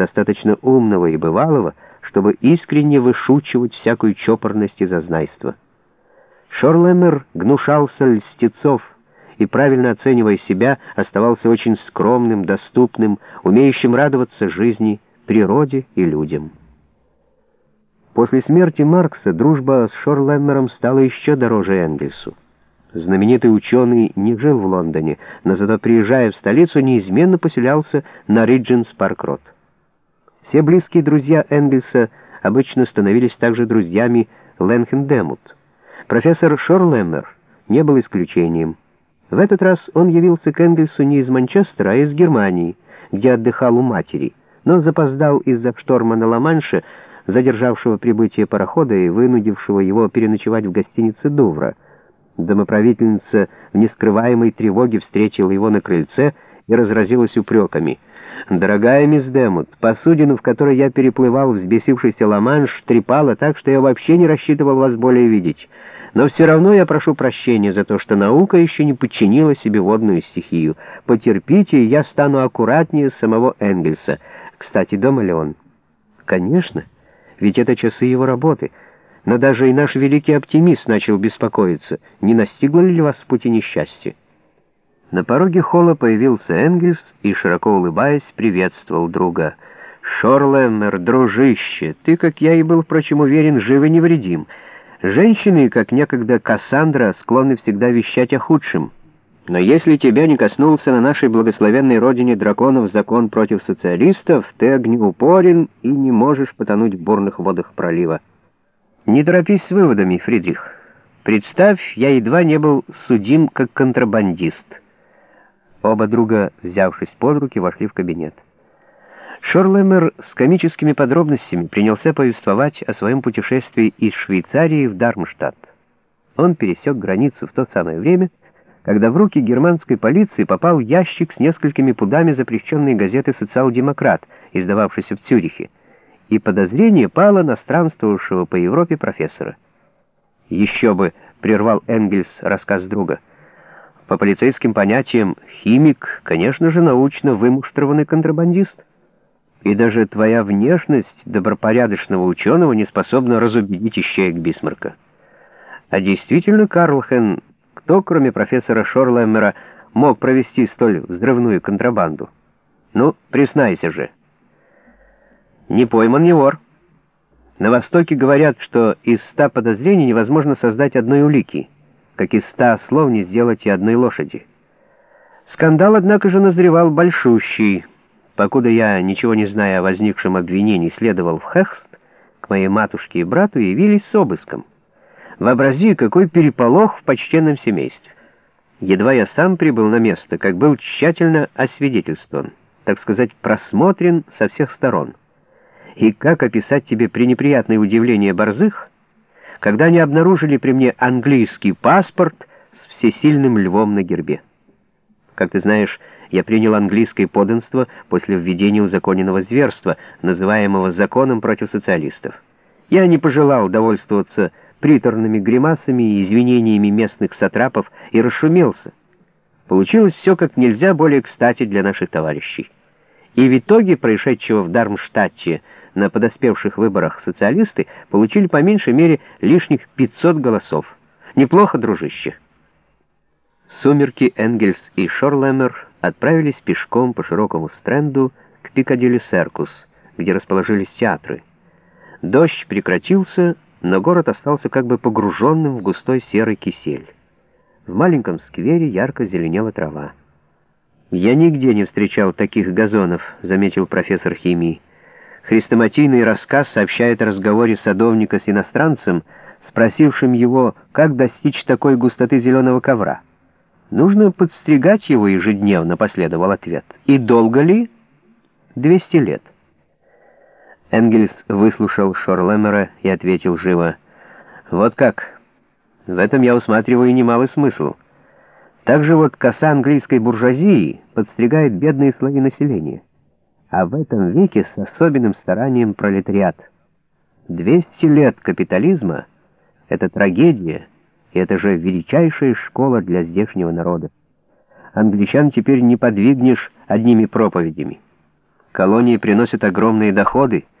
достаточно умного и бывалого, чтобы искренне вышучивать всякую чопорность и зазнайство. Шорлемер гнушался льстецов и, правильно оценивая себя, оставался очень скромным, доступным, умеющим радоваться жизни, природе и людям. После смерти Маркса дружба с Шорлеммером стала еще дороже Энгельсу. Знаменитый ученый не жил в Лондоне, но зато, приезжая в столицу, неизменно поселялся на Ридженс Парк-Рот. Все близкие друзья Энгельса обычно становились также друзьями Ленхендемут. Профессор Шорлеммер не был исключением. В этот раз он явился к Энгельсу не из Манчестера, а из Германии, где отдыхал у матери, но запоздал из-за шторма на Ла-Манше, задержавшего прибытие парохода и вынудившего его переночевать в гостинице «Дувра». Домоправительница в нескрываемой тревоге встретила его на крыльце и разразилась упреками. «Дорогая мисс Демут, посудину, в которой я переплывал взбесившийся Ла-Манш, трепала так, что я вообще не рассчитывал вас более видеть. Но все равно я прошу прощения за то, что наука еще не подчинила себе водную стихию. Потерпите, и я стану аккуратнее самого Энгельса. Кстати, дома ли он?» «Конечно, ведь это часы его работы». Но даже и наш великий оптимист начал беспокоиться, не настигло ли вас в пути несчастье. На пороге холла появился Энгельс и, широко улыбаясь, приветствовал друга. «Шорлеммер, дружище, ты, как я и был, впрочем, уверен, жив и невредим. Женщины, как некогда Кассандра, склонны всегда вещать о худшем. Но если тебя не коснулся на нашей благословенной родине драконов закон против социалистов, ты огнеупорен и не можешь потонуть в бурных водах пролива». Не торопись с выводами, Фридрих. Представь, я едва не был судим как контрабандист. Оба друга, взявшись под руки, вошли в кабинет. Шорлемер с комическими подробностями принялся повествовать о своем путешествии из Швейцарии в Дармштадт. Он пересек границу в то самое время, когда в руки германской полиции попал ящик с несколькими пудами запрещенной газеты «Социал-демократ», издававшейся в Цюрихе и подозрение пало на странствовавшего по Европе профессора. «Еще бы!» — прервал Энгельс рассказ друга. «По полицейским понятиям, химик, конечно же, научно вымуштрованный контрабандист. И даже твоя внешность добропорядочного ученого не способна разубедить ищеек Бисмарка. А действительно, Карлхен, кто, кроме профессора Шорлеммера, мог провести столь взрывную контрабанду? Ну, признайся же!» Не пойман не вор. На Востоке говорят, что из ста подозрений невозможно создать одной улики, как из ста слов не сделать и одной лошади. Скандал, однако же, назревал большущий. Покуда я, ничего не зная о возникшем обвинении, следовал в Хехст, к моей матушке и брату явились с обыском. Вообрази, какой переполох в почтенном семействе. Едва я сам прибыл на место, как был тщательно освидетельствован, так сказать, просмотрен со всех сторон. И как описать тебе пренеприятное удивление борзых, когда они обнаружили при мне английский паспорт с всесильным львом на гербе? Как ты знаешь, я принял английское подданство после введения узаконенного зверства, называемого законом против социалистов. Я не пожелал довольствоваться приторными гримасами и извинениями местных сатрапов и расшумелся. Получилось все как нельзя более кстати для наших товарищей. И в итоге происшедшего в Дармштадте на подоспевших выборах социалисты получили по меньшей мере лишних 500 голосов. Неплохо, дружище. Сумерки Энгельс и Шорлемер отправились пешком по широкому стренду к Пикадилли Серкус, где расположились театры. Дождь прекратился, но город остался как бы погруженным в густой серый кисель. В маленьком сквере ярко зеленела трава. «Я нигде не встречал таких газонов», — заметил профессор химии. Хрестоматийный рассказ сообщает о разговоре садовника с иностранцем, спросившим его, как достичь такой густоты зеленого ковра. «Нужно подстригать его ежедневно», — последовал ответ. «И долго ли?» «Двести лет». Энгельс выслушал Шорлемера и ответил живо. «Вот как. В этом я усматриваю немалый смысл». Также вот коса английской буржуазии подстригает бедные слои населения. А в этом веке с особенным старанием пролетариат. 200 лет капитализма — это трагедия, и это же величайшая школа для здешнего народа. Англичан теперь не подвигнешь одними проповедями. Колонии приносят огромные доходы —